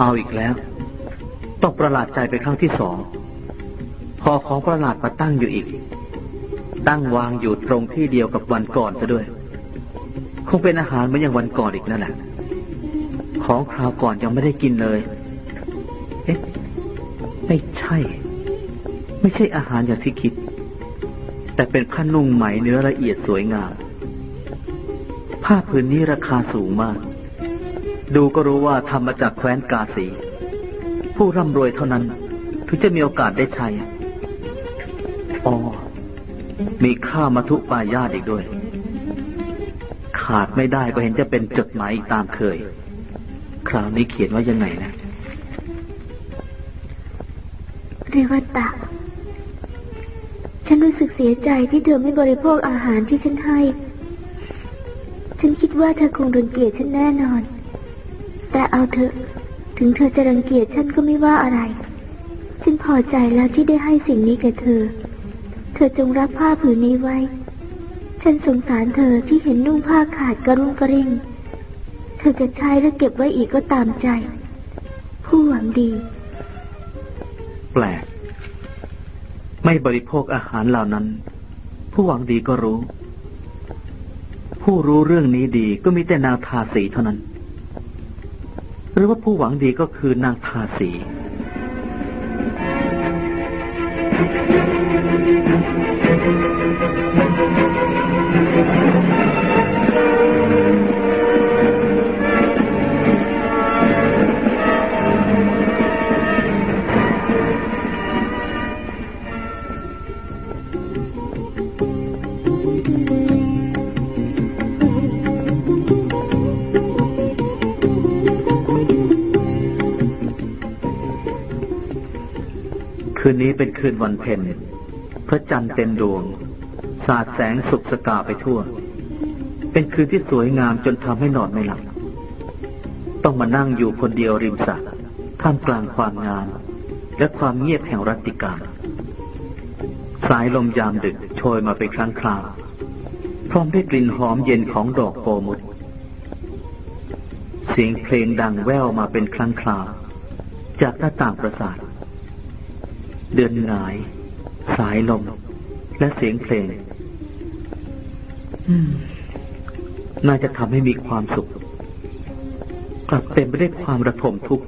เอาอีกแล้ว ต้องประหลาดใจไปครั้งที่สอง พอของประหลาดมาตั้งอยู่อีก ตั้งวางอยู่ตรงที่เดียวกับวันก่อนซะด้วย คงเป็นอาหารเหมือนอย่างวันก่อนอีกนั่นแหละ ของคราวก่อนยังไม่ได้กินเลย เอ๊ะ ไม่ใช่ ไม่ใช่อาหารอย่างที่คิด แต่เป็นผ้านุ่งไหมเนื้อละเอียดสวยงาม ผ้าผืนนี้ราคาสูงมาก ดูก็รู้ว่าทำมาจากแคว้นกาสี ผู้ร่ำรวยเท่านั้น ถึงจะมีโอกาสได้ใช้อ๋อมีข้ามาทุปายาตอีกด้วย ขาดไม่ได้ก็เห็นจะเป็นจดหมายตามเคย คราวนี้เขียนว่ายังไงนะเรวตะฉันรู้สึกเสียใจที่เธอไม่บริโภคอาหารที่ฉันให้ ฉันคิดว่าเธอคงรังเกียจฉันแน่นอน แต่เอาเถอะถึงเธอจะรังเกียจฉันก็ไม่ว่าอะไร ฉันพอใจแล้วที่ได้ให้สิ่งนี้แก่เธอ เธอจงรับผ้าผืนนี้ไว้ ฉันสงสารเธอที่เห็นนุ่งผ้าขาดกระรุ่งกระริ่ง เธอจะใช้และเก็บไว้อีกก็ตามใจ ผู้หวังดี แปลก ไม่บริโภคอาหารเหล่านั้น ผู้หวังดีก็รู้ ผู้รู้เรื่องนี้ดีก็มีแต่นางทาสีเท่านั้น หรือว่าผู้หวังดีก็คือนางทาสี นนี้เป็นคืนวันเพ็ญพระจันทร์เต็มดวง สาดแสงสุกสกาไปทั่ว เป็นคืนที่สวยงามจนทำให้นอนไม่หลับ ต้องมานั่งอยู่คนเดียวริมสระท่ามกลางความงามและความเงียบแห่งรัตติกาสายลมยามดึกโชยมาเป็นครั้งคราว พร้อมด้วยกลิ่นหอมเย็นของดอกโปมุดเสียงเพลงดังแว่วมาเป็นครั้งคราว จากหน้าต่างปราสาท เดือนหงาย สายลม และเสียงเพลงอืมน่าจะทำให้มีความสุข กลับเต็มไปด้วยความระทมทุกข์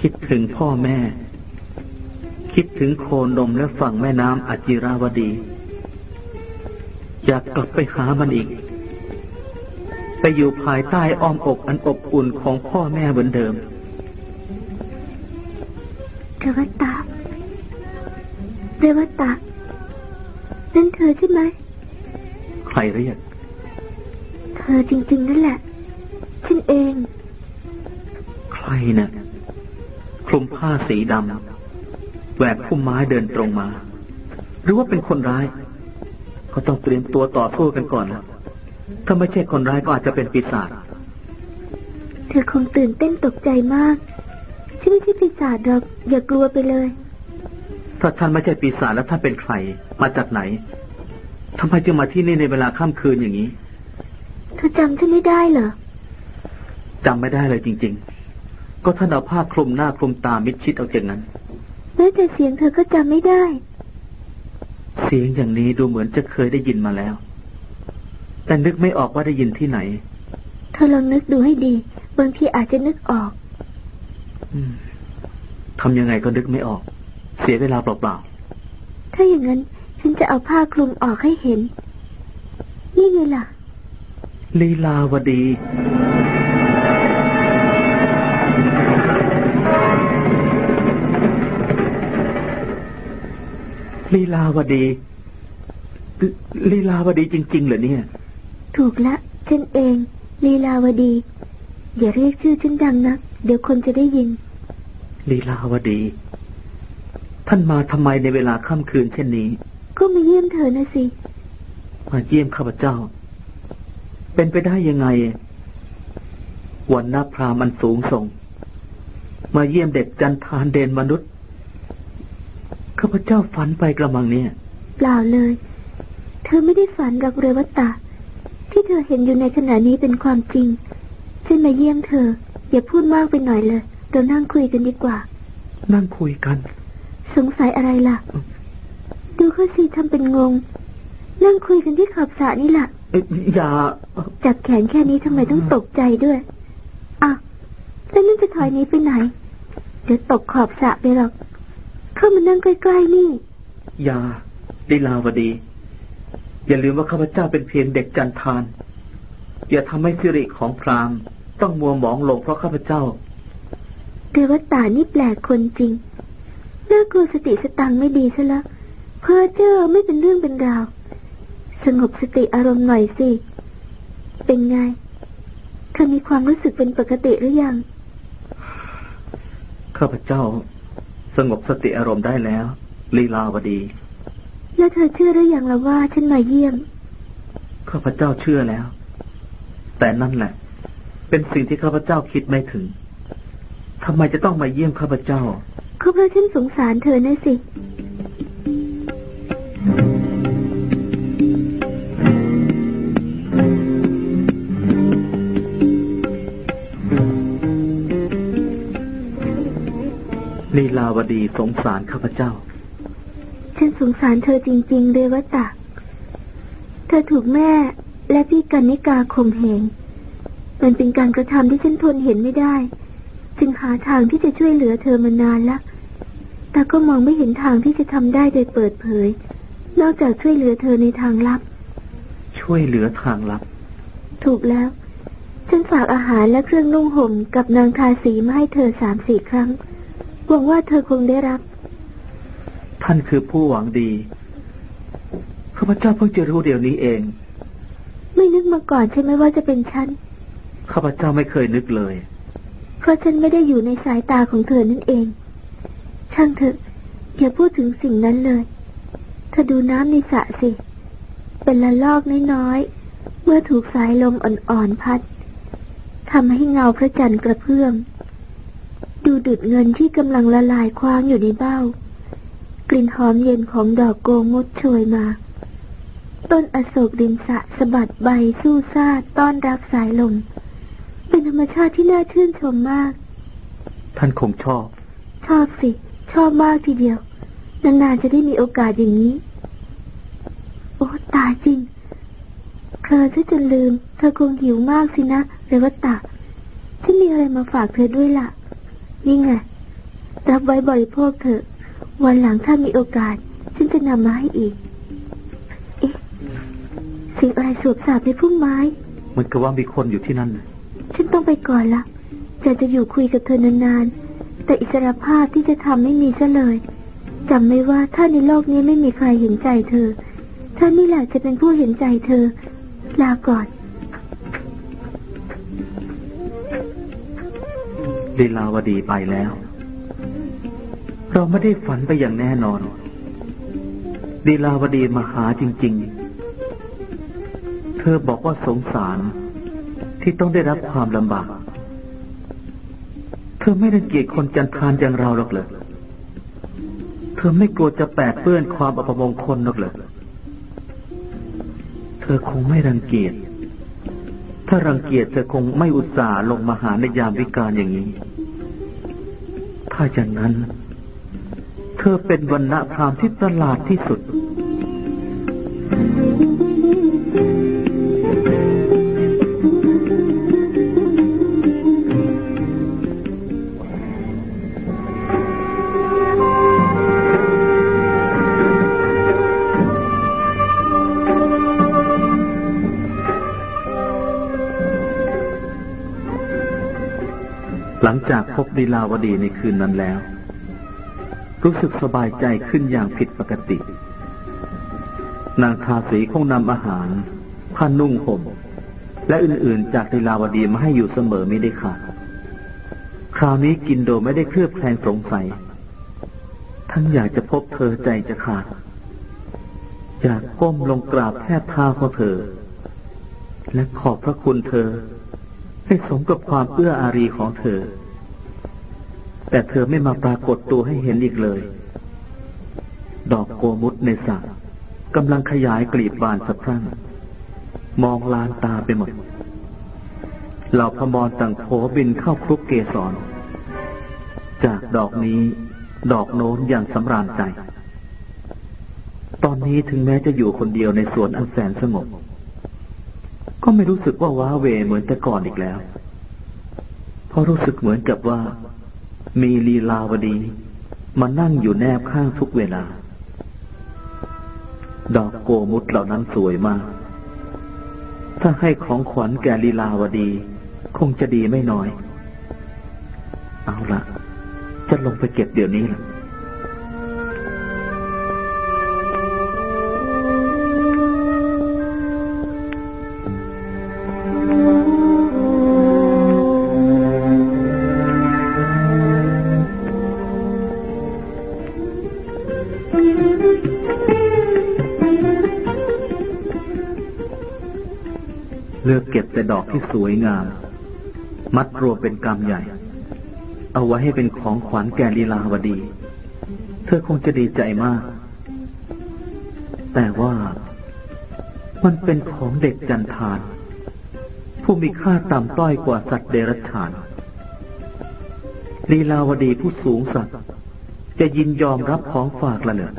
คิดถึงพ่อแม่ คิดถึงโคนมและฝั่งแม่น้ำอจิราวดี อยากกลับไปหามันอีก ไปอยู่ภายใต้อ้อมอกอันอบอุ่นของพ่อแม่เหมือนเดิม เรวตะเรวตะนั่นเธอใช่ไหม ใครเรียก เธอจริงๆนั่นแหละ ฉันเอง ใครนะ่ะคลุมผ้าสีดำแหวกพุ่มไม้เดินตรงมา หรือว่าเป็นคนร้ายเขาต้องเตรียมตัวต่อสู้กันก่อนนะถ้าไม่ใช่คนร้ายก็อาจจะเป็นปีศาจ เธอคงตื่นเต้นตกใจมาก ฉันไม่ใช่ปีศาจหรอกอย่ากลัวไปเลย ถ้าท่านไม่ใช่ปีศาจแล้วท่านเป็นใคร มาจากไหนทำไมจึงมาที่นี่ในเวลาค่ำคืนอย่างนี้เธอจำฉันไม่ได้เหรอจำไม่ได้เลยจริง ๆ ก็ท่านเอาผ้าคลุมหน้าคลุมตามิดชิดเอาอย่างนั้นแม้แต่เสียงเธอก็จำไม่ได้ เสียงอย่างนี้ดูเหมือนจะเคยได้ยินมาแล้ว แต่นึกไม่ออกว่าได้ยินที่ไหน เธอลองนึกดูให้ดี บางทีอาจจะนึกออกอืม ทำยังไงก็นึกไม่ออก เสียเวลาเปล่าถ้าอย่างนั้น ฉันจะเอาผ้าคลุมออกให้เห็น นี่ไงล่ะๆลีลาวดีลีลาวดี ลีลาวดีจริง ๆ เหรอเนี่ย ถูกละ ฉันเอง ลีลาวดี อย่าเรียกชื่อฉันดังนะ เดี๋ยวคนจะได้ยิน ลีลาวดี ท่านมาทำไมในเวลาค่ำคืนเช่นนี้ ก็มาเยี่ยมเธอนะสิ มาเยี่ยมข้าพเจ้า เป็นไปได้ยังไง วรรณะพราหมณ์อันสูงส่ง มาเยี่ยมเด็กจันทานเดนมนุษย์ข้าพเจ้าฝันไปกระมังเนี่ย เปล่าเลย เธอไม่ได้ฝันกับเรวตะที่เธอเห็นอยู่ในขณะนี้เป็นความจริงฉันมาเยี่ยมเธอ อย่าพูดมากไปหน่อยเลย เรานั่งคุยกันดีกว่า นั่งคุยกัน สงสัยอะไรล่ะ ดูเขาสิทำเป็นงง นั่งคุยกันที่ขอบสระนี่แหละเอ้ยอย่า จับแขนแค่นี้ทำไมต้องตกใจด้วยอะแล้วนั่นจะถอยหนี้ไปไหน เดี๋ยวตกขอบสระไปหรอก เข้ามานั่งใกล้ๆนี่ อย่าลีลาวดี อย่าลืมว่าข้าพเจ้าเป็นเพียงเด็กจันทาน อย่าทำให้สิริของพราหมณ์ ต้องมัวหมองลงเพราะข้าพเจ้าเรวัตตานี่แปลกคนจริงน่ากลัวสติสตังค์ไม่ดีซะละเพ้อเจ้อไม่เป็นเรื่องเป็นราว สงบสติอารมณ์หน่อยสิ เป็นไงเธอมีความรู้สึกเป็นปกติหรือยัง ข้าพเจ้า สงบสติอารมณ์ได้แล้ว ลีลาวดี แล้วเธอเชื่อหรือยังละว่าฉันมาเยี่ยม ข้าพเจ้าเชื่อแล้ว แต่นั่นแหละ เป็นสิ่งที่ข้าพเจ้าคิดไม่ถึงทำไมจะต้องมาเยี่ยมข้าพเจ้า ก็เพราะฉันสงสารเธอนะสิลีลาวดีสงสารข้าพเจ้า ฉันสงสารเธอจริง ๆเรวัตตาเธอถูกแม่และพี่กันนิกาข่มเหง มันเป็นการกระทำที่ฉันทนเห็นไม่ได้ จึงหาทางที่จะช่วยเหลือเธอมานานแล้วแต่ก็มองไม่เห็นทางที่จะทำได้โดยเปิดเผย นอกจากช่วยเหลือเธอในทางลับ ช่วยเหลือทางลับ ถูกแล้ว ฉันฝากอาหารและเครื่องนุ่งห่มกับนางทาสีมาให้เธอสามสี่ครั้ง หวังว่าเธอคงได้รับ ท่านคือผู้หวังดีข้าพเจ้าเพิ่งจะรู้เดี๋ยวนี้เอง ไม่นึกมาก่อนใช่ไหมว่าจะเป็นฉัน ข้าพเจ้าไม่เคยนึกเลย เพราะฉันไม่ได้อยู่ในสายตาของเธอนั่นเอง ช่างเถอะอย่าพูดถึงสิ่งนั้นเลย เธอดูน้ำในสระสิ เป็นละลอกน้อยๆ เมื่อถูกสายลมอ่อนๆพัดทำให้เงาพระจันทร์กระเพื่อม ดูดุดเงินที่กำลังละลายคว้างอยู่ในเบ้า กลิ่นหอมเย็นของดอกโกงดโชยมา ต้นอโศกริมสะสะบัดใบสู้ซาต้อนรับสายลม เป็นธรรมชาติที่น่าชื่นชมมาก ท่านคงชอบ ชอบสิ ชอบมากทีเดียว นานๆจะได้มีโอกาสอย่างนี้ โอ้ตายจริงเคยซะจนลืม เธอคงหิวมากสินะเรวัตตาฉันมีอะไรมาฝากเธอด้วยล่ะ นี่ไง รับไว้บริโภคเถอะวันหลังถ้ามีโอกาส ฉันจะนำมาให้อีก เอ๊ะเสิ่งอะไรสวบสาบในพุ่มไม้เหมือนกับว่ามีคนอยู่ที่นั่น ฉันต้องไปก่อนละจะจะอยู่คุยกับเธอนานๆ แต่อิสรภาพที่จะทำไม่มีซะเลยจำไว้ว่าถ้าในโลกนี้ไม่มีใครเห็นใจเธอท่านนี่แหละจะเป็นผู้เห็นใจเธอ ลาก่อนลีลาวดีไปแล้ว เราไม่ได้ฝันไปอย่างแน่นอนลีลาวดีมาหาจริง ๆ เธอบอกว่าสงสาร ที่ต้องได้รับความลำบาก เธอไม่รังเกียจคนจันทานอย่างเราหรอกเหรอเธอไม่กลัวจะแปดเปื้อนความอัปมงคลหรอกเหรอเธอคงไม่รังเกียจ ถ้ารังเกียจเธอคงไม่อุตส่าห์ลงมาหาในยามวิกาลอย่างนี้ ถ้าอย่างนั้น เธอเป็นวันณะพรามที่ประหลาดที่สุด หลังจากพบลีลาวดีในคืนนั้นแล้ว รู้สึกสบายใจขึ้นอย่างผิดปกติ นางทาสีคงนำอาหารผ้านุ่งห่มและอื่นๆ จากลีลาวดีมาให้อยู่เสมอไม่ได้ขาดคราวนี้กินโดยไม่ได้เคลือบแคลงสงสัย ทั้งอยากจะพบเธอใจจะขาด อยากก้มลงกราบแทบเท้าของเธอ และขอบพระคุณเธอ ให้สมกับความเอื้ออารีของเธอ แต่เธอไม่มาปรากฏตัวให้เห็นอีกเลย ดอกโกมุตในสระกำลังขยายกลีบบานสะพรั่ง มองลานตาไปหมด เหล่าพมรต่างโผบินเข้าคลุกเกสร จากดอกนี้ ดอกโน้นอย่างสำราญใจ ตอนนี้ถึงแม้จะอยู่คนเดียวในสวนอันแสนสงบ ก็ไม่รู้สึกว่าว้าเวเหมือนแต่ก่อนอีกแล้ว เพราะรู้สึกเหมือนกับว่า มีลีลาวดีมานั่งอยู่แนบข้างทุกเวลา ดอกโกมุตเหล่านั้นสวยมาก ถ้าให้ของขวัญแก่ลีลาวดี คงจะดีไม่น้อย เอาละจะลงไปเก็บเดี๋ยวนี้ละ ที่สวยงาม มัดรวมเป็นกำใหญ่ เอาไว้ให้เป็นของขวัญแก่ลีลาวดี เธอคงจะดีใจมาก แต่ว่ามันเป็นของเด็กจันทานผู้มีค่าต่ำต้อยกว่าสัตว์เดรัจฉานลีลาวดีผู้สูงสักดิ์จะยินยอมรับของฝากละเหรอ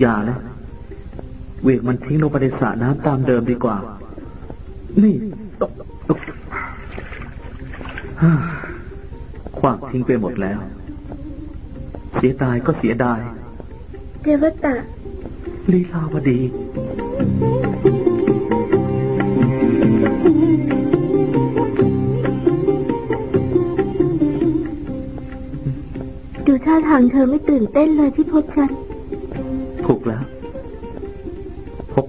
อย่านะ เวกมันทิ้งลงไปในสระน้ำตามเดิมดีกว่า นี่ฮ่าขวางทิ้งไปหมดแล้ว เสียดายก็เสียดาย เทวตะลีลาวดีดูท่าทางเธอไม่ตื่นเต้นเลยที่พบฉัน ถูกแล้วพบ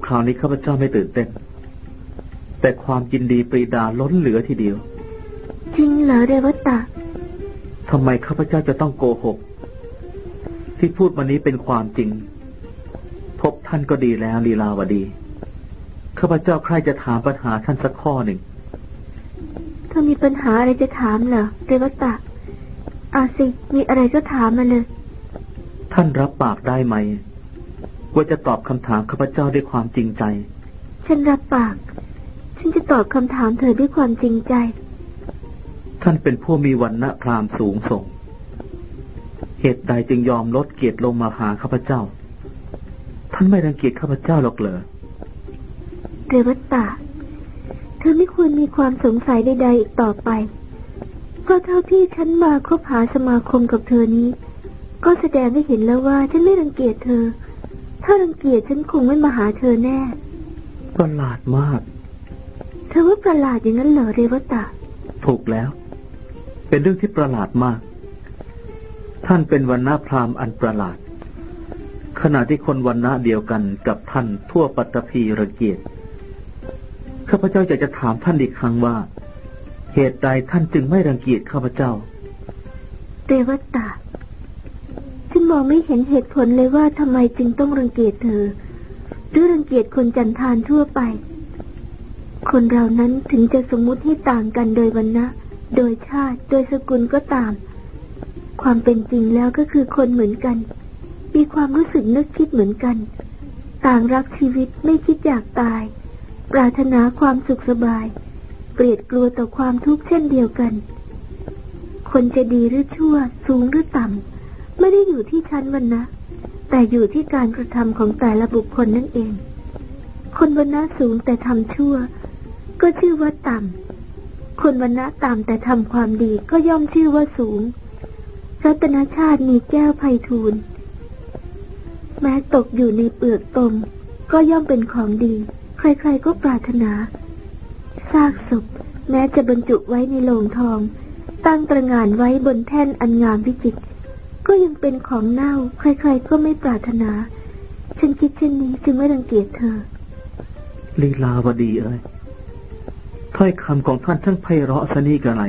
คราวนี้ข้าพเจ้าไม่ตื่นเต้น แต่ความยินดีปรีดาล้นเหลือทีเดียว จริงเหรอเรวตะทำไมข้าพเจ้าจะต้องโกหก ที่พูดมานี้เป็นความจริง พบท่านก็ดีแล้วลีลาวดี ข้าพเจ้าใครจะถามปัญหาท่านสักข้อหนึ่งเธอมีปัญหาอะไรจะถามเหรอเรวตะอาสิ มีอะไรก็ถามมาเลย ท่านรับปากได้ไหม ว่าจะตอบคำถามข้าพเจ้าด้วยความจริงใจ ฉันรับปาก ฉันจะตอบคำถามเธอด้วยความจริงใจ ท่านเป็นผู้มีวันณะพราหมณ์สูงส่ง เหตุใดจึงยอมลดเกียรติลงมาหาข้าพเจ้า ท่านไม่รังเกียจข้าพเจ้าหรอกเหรอเรวตะเธอไม่ควรมีความสงสัยใดๆอีกต่อไป เพราะเท่าที่ฉันมาคบหาสมาคมกับเธอนี้ ก็แสดงให้เห็นแล้วว่าฉันไม่รังเกียจเธอ ถ้ารังเกียจฉันคงไม่มาหาเธอแน่ ประหลาดมาก เธอว่าประหลาดอย่างนั้นเหรอเรวตะ ถูกแล้ว เป็นเรื่องที่ประหลาดมาก ท่านเป็นวันณะพราหมณ์อันประหลาด ขณะที่คนวันณะเดียวกันกับท่านทั่วปัตตภีระเกียรติข้าพเจ้าอยากจะถามท่านอีกครั้งว่า เหตุใดท่านจึงไม่รังเกียจข้าพเจ้า เรวตะ ฉันมองไม่เห็นเหตุผลเลยว่าทำไมจึงต้องรังเกียจเธอ หรือรังเกียจคนจันทานทั่วไป คนเรานั้นถึงจะสมมุติให้ต่างกันโดยวันนะโดยชาติ โดยสกุลก็ตาม ความเป็นจริงแล้วก็คือคนเหมือนกัน มีความรู้สึกนึกคิดเหมือนกัน ต่างรักชีวิตไม่คิดอยากตาย ปรารถนาความสุขสบาย เกลียดกลัวต่อความทุกข์เช่นเดียวกัน คนจะดีหรือชั่ว สูงหรือต่ำ ไม่ได้อยู่ที่ชั้นวันนะแต่อยู่ที่การกระทำของแต่ละบุคคลนั่นเอง คนวันนะสูงแต่ทำชั่ว ก็ชื่อว่าต่ำคนวันนะต่ำแต่ทำความดีก็ย่อมชื่อว่าสูง รัตนชาติมีแก้วไพฑูรย์แม้ตกอยู่ในเปลือกตม ก็ย่อมเป็นของดี ใครๆก็ปรารถนาซากศพแม้จะบรรจุไว้ในโลงทอง ตั้งตระงานไว้บนแท่นอันงามวิจิตร ก็ยังเป็นของเน่า ใครๆก็ไม่ปรารถนา ฉันคิดเช่นนี้จึงไม่รังเกียจเธอ ลีลาวดีเอ้ยถ้อยคำของท่านทั้งไพเราะสนีกระไร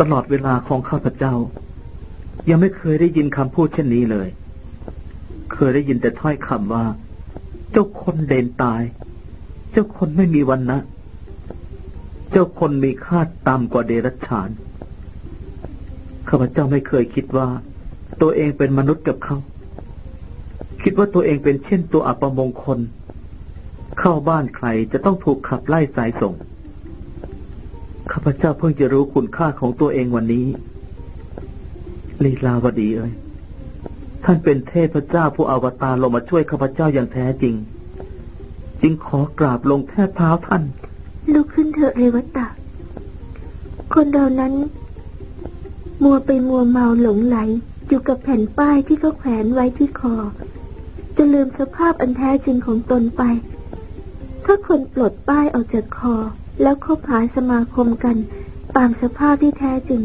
ตลอดเวลาของข้าพเจ้า ยังไม่เคยได้ยินคำพูดเช่นนี้เลย เคยได้ยินแต่ถ้อยคำว่า เจ้าคนเด่นตาย เจ้าคนไม่มีวันนะ เจ้าคนมีค่าต่ำกว่าเดรัจฉาน ข้าพเจ้าไม่เคยคิดว่า ตัวเองเป็นมนุษย์กับเขา คิดว่าตัวเองเป็นเช่นตัวอัปมงคล เข้าบ้านใครจะต้องถูกขับไล่สายส่ง ข้าพเจ้าเพิ่งจะรู้คุณค่าของตัวเองวันนี้ ลีลาวดีเอ้ย ท่านเป็นเทพเจ้าผู้อวตารลงมาช่วยข้าพเจ้าอย่างแท้จริง จึงขอกราบลงแทบเท้าท่าน ลุกขึ้นเถอะเรวตะคนเรานั้น มัวไปมัวเมาหลงไหล อยู่กับแผ่นป้ายที่เขาแขวนไว้ที่คอ จะลืมสภาพอันแท้จริงของตนไป ถ้าคนปลดป้ายออกจากคอ แล้วคบหาสมาคมกัน ตามสภาพที่แท้จริง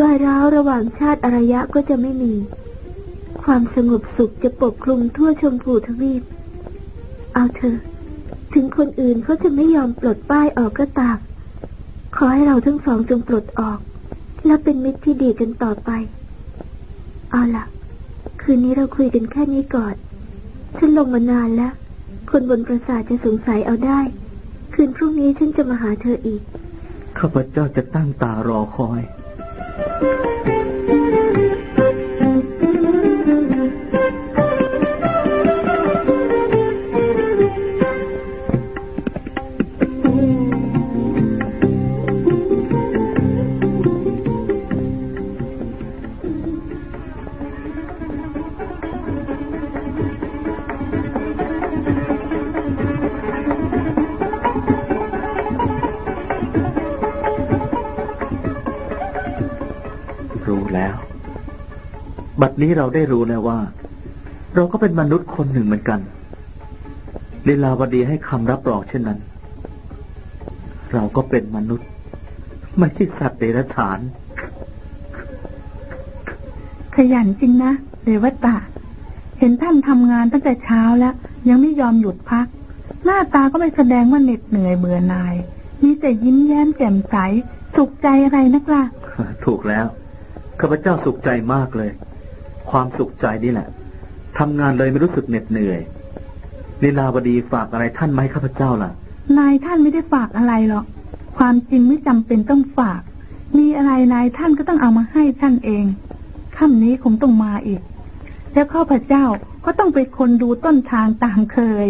รอยร้าวระหว่างชาติอารยะก็จะไม่มี ความสงบสุขจะปกคลุมทั่วชมพูทวีป เอาเถอะถึงคนอื่นเขาจะไม่ยอมปลดป้ายออกก็ตาม ขอให้เราทั้งสองจงปลดออก และเป็นมิตรที่ดีกันต่อไป เอาล่ะคืนนี้เราคุยกันแค่นี้ก่อน ฉันลงมานานแล้ว คนบนปราสาทจะสงสัยเอาได้ คืนพรุ่งนี้ฉันจะมาหาเธออีก ข้าพเจ้าจะตั้งตารอคอย นี้เราได้รู้แล้วว่า เราก็เป็นมนุษย์คนหนึ่งเหมือนกันลีลาวดีให้คำรับรองเช่นนั้น เราก็เป็นมนุษย์ ไม่ใช่สัตว์เดรัจฉาน ขยันจริงนะเรวตะเห็นท่านทำงานตั้งแต่เช้าแล้ว ยังไม่ยอมหยุดพัก หน้าตาก็ไม่แสดงว่าเหน็ดเหนื่อยเบื่อหน่าย มีแต่ยิ้มแย้มแจ่มใส สุขใจอะไรนักล่ะ ถูกแล้วข้าพเจ้าสุขใจมากเลย ความสุขใจนี่แหละทำงานเลยไม่รู้สึกเหน็ดเหนื่อยลีลาวดีฝากอะไรท่านไหมข้าพเจ้าล่ะ นายท่านไม่ได้ฝากอะไรหรอก ความจริงไม่จำเป็นต้องฝาก มีอะไรนายท่านก็ต้องเอามาให้ท่านเองค่ำนี้คงต้องมาอีก แล้วข้าพเจ้าก็ต้องไปคนดูต้นทางตามเคย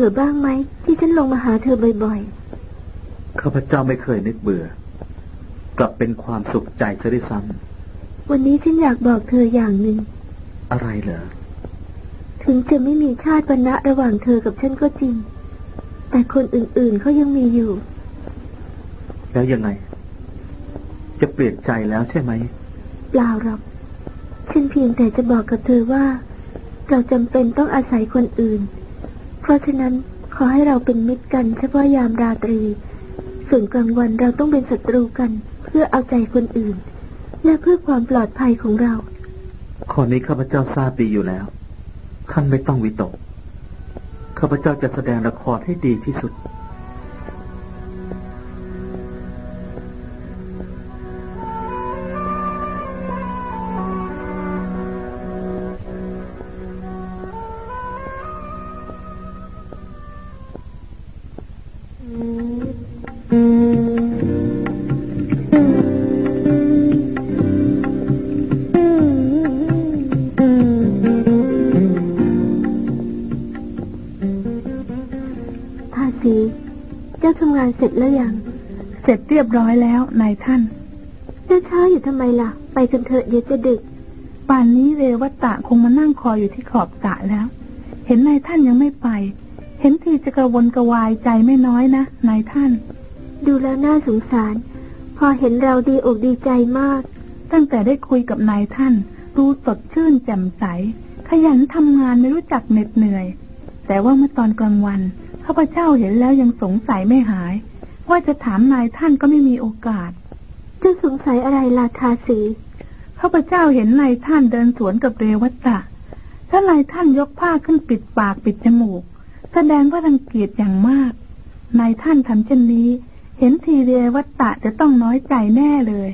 บื่อบ้างไหมที่ฉันลงมาหาเธอบ่อยข้าพเจ้าไม่เคยนึกเบื่อ กลับเป็นความสุขใจซะด้วยซ้ๆวันนี้ฉันอยากบอกเธออย่างหนึ่งำอะไรเหรอ ถึงจะไม่มีชาติวรรณะระหว่างเธอกับฉันก็จริง แต่คนอื่นๆเขายังมีอยู่ แล้วยังไง จะเปลี่ยนใจแล้วใช่ไหม เปล่าหรอก ฉันเพียงแต่จะบอกกับเธอว่า เราจำเป็นต้องอาศัยคนอื่น เพราะฉะนั้นขอให้เราเป็นมิตรกันเฉพาะยามราตรี ส่วนกลางวันเราต้องเป็นศัตรูกัน เพื่อเอาใจคนอื่น และเพื่อความปลอดภัยของเรา ข้อนี้ข้าพเจ้าทราบดีอยู่แล้วท่านไม่ต้องวิตก ข้าพเจ้าจะแสดงละครให้ดีที่สุด ร็จเรียบร้อยแล้วนายท่านเจ้าช้าอยู่ทำไมล่ะ ไปกันเถอะเดี๋ยวจะดึก ป่านนี้เรวัตตะคงมานั่งคอยอยู่ที่ขอบสระแล้ว เห็นนายท่านยังไม่ไป เห็นทีจะกระวนกระวายใจไม่น้อยนะนายท่าน ดูแล้วน่าสงสาร พอเห็นเราดีอกดีใจมาก ตั้งแต่ได้คุยกับนายท่านดูสดชื่นแจ่มใส ขยันทำงานไม่รู้จักเหน็ดเหนื่อย แต่ว่าเมื่อตอนกลางวันข้าพเจ้าเห็นแล้วยังสงสัยไม่หาย ว่าจะถามนายท่านก็ไม่มีโอกาสเจ้าสงสัยอะไรล่ะทาสีข้าพเจ้าเห็นนายท่านเดินสวนกับเรวัตตะถ้านายท่านยกผ้าขึ้นปิดปากปิดจมูก แสดงว่ารังเกียจอย่างมาก นายท่านทำเช่นนี้ เห็นทีเรวัตตะจะต้องน้อยใจแน่เลย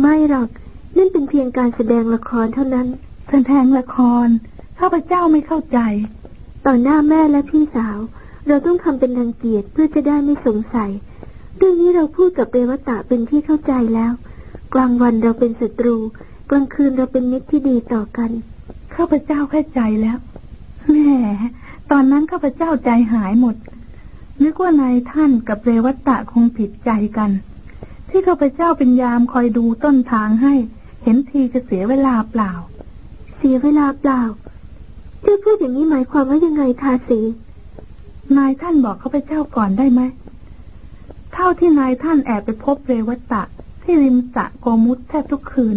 ไม่หรอก นั่นเป็นเพียงการแสดงละครเท่านั้น แสดงละครข้าพเจ้าไม่เข้าใจ ต่อหน้าแม่และพี่สาว เราต้องทำเป็นรังเกียจเพื่อจะได้ไม่สงสัย เรื่องนี้เราพูดกับเรวตะเป็นที่เข้าใจแล้ว กลางวันเราเป็นศัตรู กลางคืนเราเป็นมิตรที่ดีต่อกันข้าพเจ้าเข้าใจแล้วแหม่ตอนนั้นข้าพเจ้าใจหายหมด นึกว่านายท่านกับเรวัตตะคงผิดใจกัน ที่ข้าพเจ้าเป็นยามคอยดูต้นทางให้ เห็นทีจะเสียเวลาเปล่า เสียเวลาเปล่าเจ้าพูดอย่างนี้หมายความว่ายังไงทาสี นายท่านบอกข้าพเจ้าก่อนได้ไหม เท่าที่นายท่านแอบไปพบเรวัตตะ ที่ริมสระโกมุตแทบทุกคืน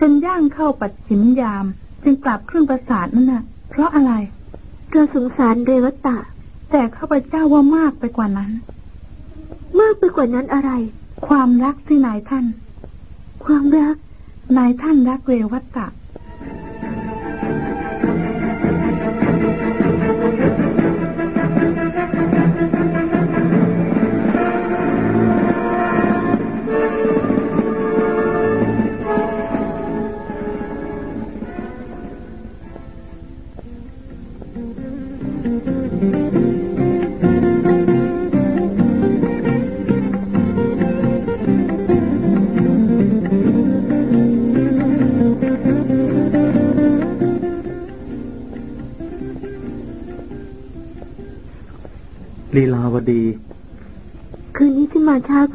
จนย่างเข้าปัดฉิมยาม จึงกลับครึ่งประสาทนั่นน่ะ เพราะอะไรเราสงสารเรวตะ แต่ข้าพเจ้าว่ามากไปกว่านั้น มากไปกว่านั้นอะไร ความรักที่นายท่าน ความรัก นายท่านรักเรวัตตะ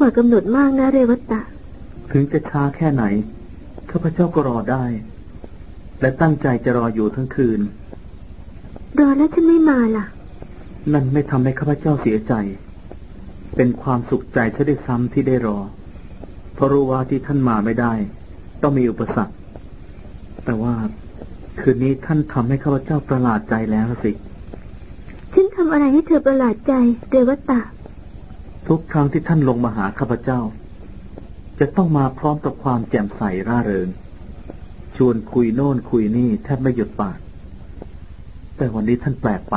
ว่ากำหนดมากนะเรวตะ ถึงจะช้าแค่ไหนข้าพเจ้าก็รอได้ และตั้งใจจะรออยู่ทั้งคืน รอแล้วฉันไม่มาล่ะ นั่นไม่ทำให้ข้าพเจ้าเสียใจ เป็นความสุขใจซะด้วยซ้ำที่ได้รอ เพราะรู้ว่าที่ท่านมาไม่ได้ ต้องมีอุปสรรค แต่ว่าคืนนี้ท่านทำให้ข้าพเจ้าประหลาดใจแล้วสิ ฉันทำอะไรให้เธอประหลาดใจเรวตะ ทุกครั้งที่ท่านลงมาหาข้าพเจ้า จะต้องมาพร้อมกับความแจ่มใสร่าเริง ชวนคุยโน่นคุยนี่แทบไม่หยุดปาก แต่วันนี้ท่านแปลกไป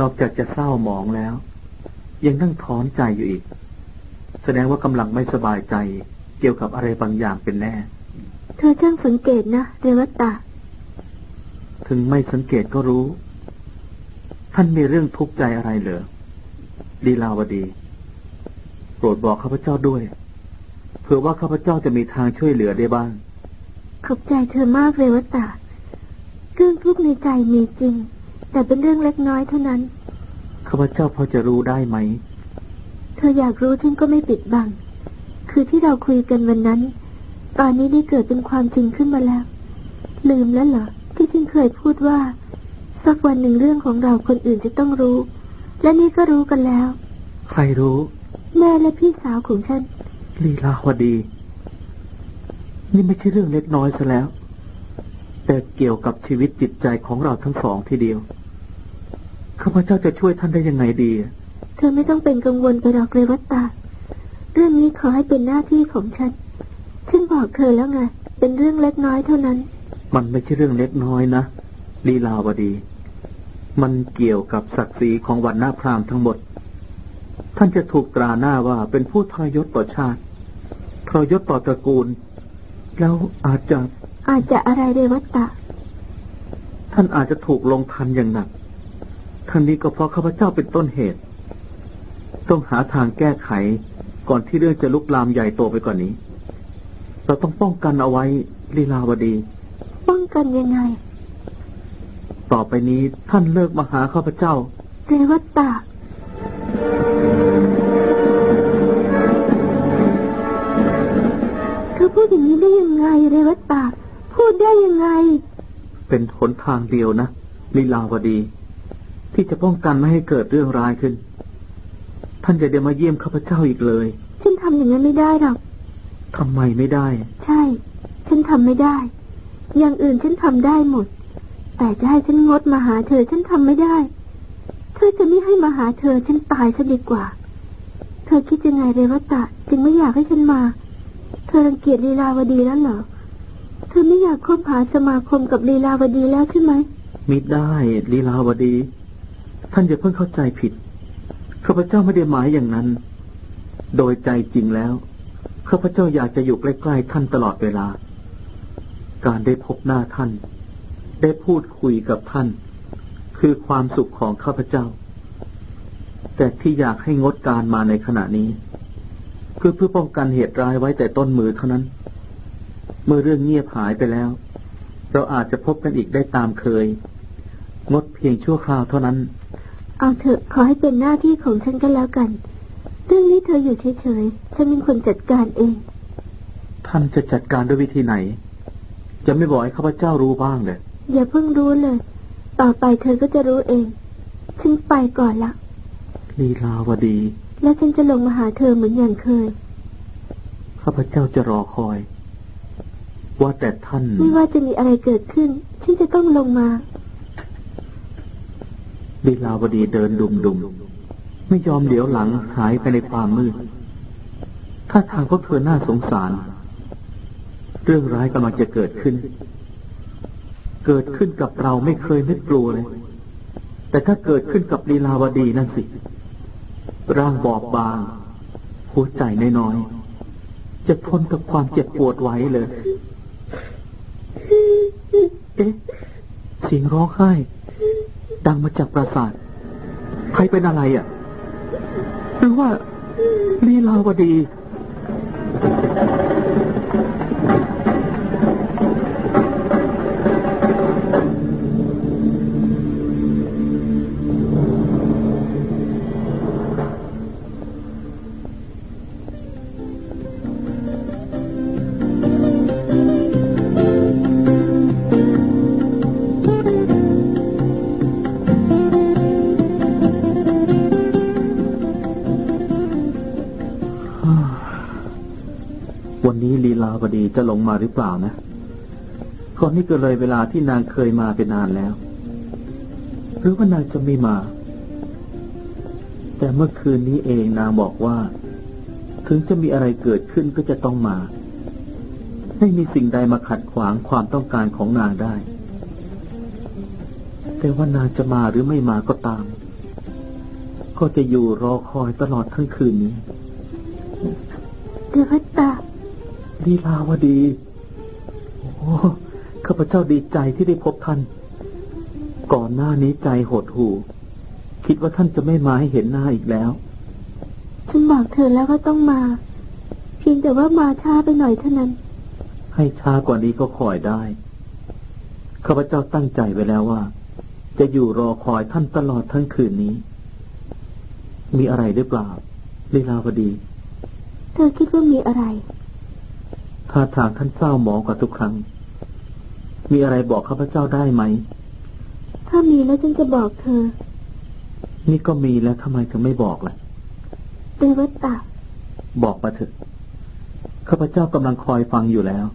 นอกจากจะเศร้าหมองแล้ว ยังนั่งถอนใจอยู่อีก แสดงว่ากำลังไม่สบายใจเกี่ยวกับอะไรบางอย่างเป็นแน่ เธอช่างสังเกตนะเรวตะถึงไม่สังเกตก็รู้ ท่านมีเรื่องทุกข์ใจอะไรเหรอ ดีลาวดี โปรดบอกข้าพเจ้าด้วยเผื่อว่าข้าพเจ้าจะมีทางช่วยเหลือได้บ้าง ขอบใจเธอมากเรวตะเรื่องทุกข์ในใจมีจริง แต่เป็นเรื่องเล็กน้อยเท่านั้น ข้าพเจ้าพอจะรู้ได้ไหม เธออยากรู้ฉันก็ไม่ปิดบัง คือที่เราคุยกันวันนั้น ตอนนี้ได้เกิดเป็นความจริงขึ้นมาแล้ว ลืมแล้วเหรอที่ฉันเคยพูดว่า สักวันหนึ่งเรื่องของเราคนอื่นจะต้องรู้ และนี่ก็รู้กันแล้ว ใครรู้ แม่และพี่สาวของฉัน ลีลาวดี นี่ไม่ใช่เรื่องเล็กน้อยซะแล้ว แต่เกี่ยวกับชีวิตจิตใจของเราทั้งสองทีเดียวข้าพเจ้าจะช่วยท่านได้ยังไงดี เธอไม่ต้องเป็นกังวลไปหรอกเรวัตตา เรื่องนี้ขอให้เป็นหน้าที่ของฉัน ฉันบอกเธอแล้วไง เป็นเรื่องเล็กน้อยเท่านั้น มันไม่ใช่เรื่องเล็กน้อยนะลีลาวดี มันเกี่ยวกับศักดิ์ศรีของวันหน้าพราหมณ์ทั้งหมด ท่านจะถูกตราหน้าว่าเป็นผู้ทรยศต่อชาติทรยศต่อตระกูล แล้วอาจจะ อาจจะอะไรเรวัตตาท่านอาจจะถูกลงทันอย่างหนักทั้งนี้ก็เพราะข้าพเจ้าเป็นต้นเหตุ ต้องหาทางแก้ไขก่อนที่เรื่องจะลุกลามใหญ่โตไปกว่านนี้ เราต้องป้องกันเอาไว้ลีลาวดี ป้องกันยังไง ต่อไปนี้ท่านเลิกมาหาข้าพเจ้าเรวัตตาเธอพูดอย่างนี้ได้ยังไงเรวัตตาพูดได้ยังไง เป็นหนทางเดียวนะลีลาวดี ที่จะป้องกันไม่ให้เกิดเรื่องร้ายขึ้น ท่านอย่าเดี๋ยวมาเยี่ยมข้าพเจ้าอีกเลย ฉันทำอย่างนั้นไม่ได้หรอกทำไมไม่ได้ ใช่ ฉันทำไม่ได้ อย่างอื่นฉันทำได้หมด แต่จะให้ฉันงดมาหาเธอฉันทำไม่ได้เธอจะไม่ให้มาหาเธอฉันตายซะดีกว่าเธธอคิดยังไงเรวตะจึงไม่อยากให้ฉันมา เธอรังเกียจลีลาวดีแล้วเหรอเธอไม่อยากคบหาสมาคมกับลีลาวดีแล้วใช่ไหมมิได้ลีลาวดี ท่านอย่าเพิ่งเข้าใจผิดข้าพเจ้าไม่ได้หมายอย่างนั้น โดยใจจริงแล้วข้าพเจ้าอยากจะอยู่ใกล้ๆท่านตลอดเวลา การได้พบหน้าท่าน ได้พูดคุยกับท่าน คือความสุขของข้าพเจ้า แต่ที่อยากให้งดการมาในขณะนี้คือเพื่อป้องกันเหตุร้ายไว้แต่ต้นมือเท่านั้น เมื่อเรื่องเงียบหายไปแล้ว เราอาจจะพบกันอีกได้ตามเคย งดเพียงชั่วคราวเท่านั้น เอาเถอะขอให้เป็นหน้าที่ของฉันก็แล้วกัน เรื่องนี้เธออยู่เฉยๆฉันเป็นคนจัดการเอง ท่านจะจัดการด้วยวิธีไหน จะไม่บอกให้ข้าพเจ้ารู้บ้างเลย อย่าเพิ่งรู้เลย ต่อไปเธอก็จะรู้เอง ฉันไปก่อนละลีลาวดี แล้วฉันจะลงมาหาเธอเหมือนอย่างเคย ข้าพเจ้าจะรอคอย ว่าแต่ท่าน ไม่ว่าจะมีอะไรเกิดขึ้น ฉันจะต้องลงมาลีลาวดีเดินดุมดุมๆไม่ยอมเหลียวหลังหายไปในความมืดถ้าทางพวกเธอน่าสงสาร เรื่องร้ายกำลังจะเกิดขึ้น เกิดขึ้นกับเราไม่เคยนึกกลัวเลย แต่ถ้าเกิดขึ้นกับลีลาวดีนั่นสิ ร่างบอบบาง หัวใจน้อยๆ จะทนกับความเจ็บปวดไหว้เลย เอ๊ะ เสียงร้องไห้ ดังมาจากปราสาท ใครเป็นอะไรอะ หรือว่าลีลาวดี จะหลงมาหรือเปล่านะก่อนนี้ก็เลยเวลาที่นางเคยมาเป็นนานแล้ว หรือว่านางจะไม่มา แต่เมื่อคืนนี้เองนางบอกว่า ถึงจะมีอะไรเกิดขึ้นก็จะต้องมา ไม่มีสิ่งใดมาขัดขวางความต้องการของนางได้ แต่ว่านางจะมาหรือไม่มาก็ตาม ก็จะอยู่รอคอยตลอดทั้งคืนนี้เรวตะ ลีลาวดี โอ้ข้าพเจ้าดีใจที่ได้พบท่าน ก่อนหน้านี้ใจหดหู่ คิดว่าท่านจะไม่มาให้เห็นหน้าอีกแล้ว ฉันบอกเธอแล้วว่าต้องมา เพียงแต่ว่ามาช้าไปหน่อยเท่านั้น ให้ช้ากว่านี้ก็คอยได้ ข้าพเจ้าตั้งใจไว้แล้วว่า จะอยู่รอคอยท่านตลอดทั้งคืนนี้ มีอะไรหรือเปล่าลีลาวดี เธอคิดว่ามีอะไร ท่าทางท่านเศร้าหมองกว่าทุกครั้ง มีอะไรบอกข้าพเจ้าได้ไหม ถ้ามีแล้วฉันจะบอกเธอ นี่ก็มีแล้วทำไมถึงไม่บอกล่ะเรวตะบอกมาเถอะ ข้าพเจ้ากำลังคอยฟังอยู่แล้ว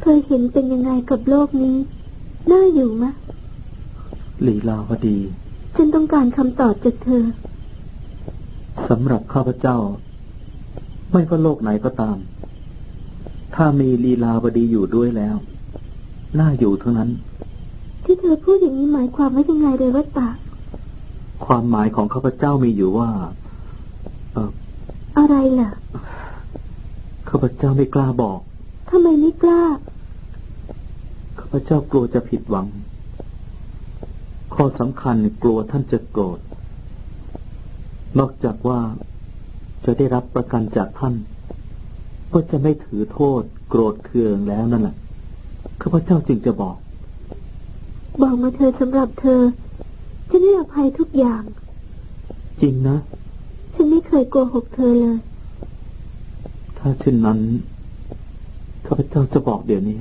เธอเห็นเป็นยังไงกับโลกนี้ น่าอยู่มะลีลาวดี ฉันต้องการคำตอบจากเธอสำหรับข้าพเจ้า ไม่ว่าโลกไหนก็ตาม ถ้ามีลีลาวดีอยู่ด้วยแล้ว น่าอยู่เท่านั้น ที่เธอพูดอย่างนี้หมายความว่ายังไงเรวตะ ความหมายของข้าพเจ้ามีอยู่ว่า เอออะไรล่ะ ข้าพเจ้าไม่กล้าบอกทำไมไม่กล้า ข้าพเจ้ากลัวจะผิดหวัง ข้อสำคัญกลัวท่านจะโกรธ นอกจากว่าจะได้รับประกันจากท่าน ก็จะไม่ถือโทษ โกรธเคืองแล้วนั่นแหละข้าพเจ้าจึงจะบอก บอกมาเธอสำหรับเธอฉันให้อภัยทุกอย่าง จริงนะ ฉันไม่เคยโกหกเธอเลย ถ้าเช่นนั้นข้าพเจ้าจะบอกเดี๋ยวนี้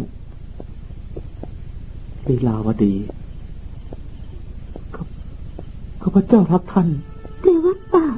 ลีลาวดีข้าพเจ้ารับท่านเทวตาก